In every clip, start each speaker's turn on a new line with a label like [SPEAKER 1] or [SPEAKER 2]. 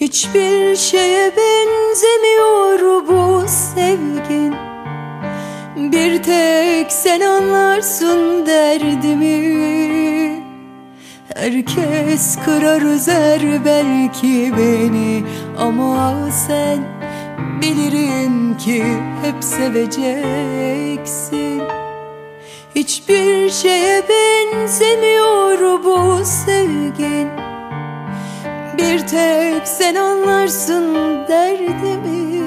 [SPEAKER 1] Hiçbir şeye benzemiyor bu sevgin. Bir tek sen anlarsın derdimi. Herkes kırar üzer belki beni. Ama sen bilirim ki hep seveceksin. Hiçbir şeye benzemiyor Bir tek sen anlarsın derdimi.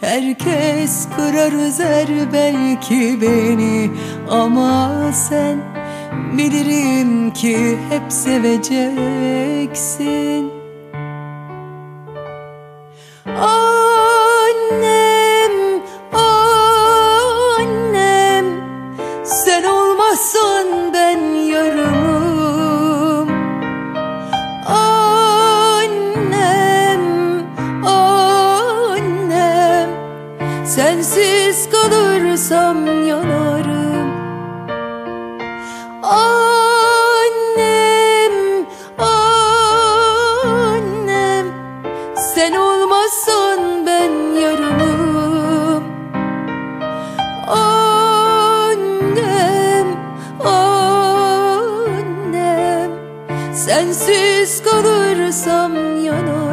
[SPEAKER 1] Herkes kırar üzer belki beni Ama sen bilirim ki hep seveceksin. Annem, annem Sen olmazsan ben yarımım kalırsam yanarım. Annem, annem Sen olmazsan ben yarımım Annem, annem Sensiz kalırsam yanarım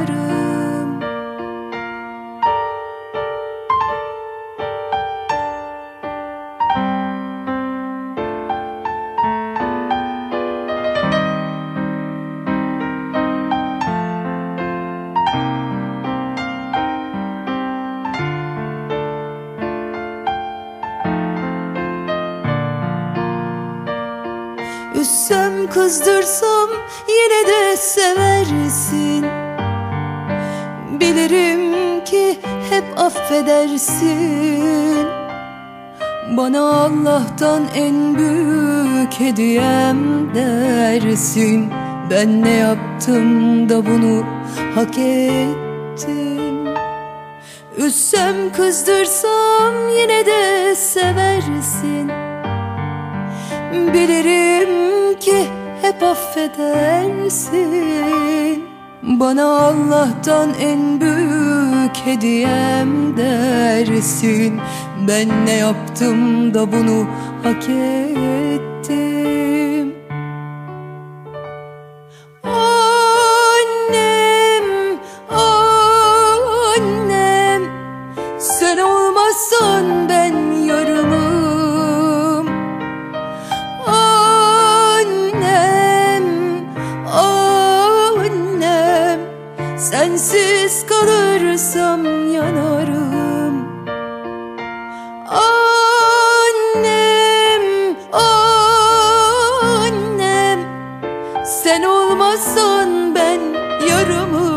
[SPEAKER 1] Üssem kızdırsam yine de seversin. Bilirim ki hep affedersin. Bana Allah'tan en büyük hediyem dersin. Ben ne yaptım da bunu hak ettim Üssem kızdırsam yine de seversin. Bilirim hep affedersin. Bana Allah'tan en büyük hediyem dersin. Ben ne yaptım da bunu hak ettim Sensiz kalırsam yanarım. Annem, annem Sen olmasan ben yarımım.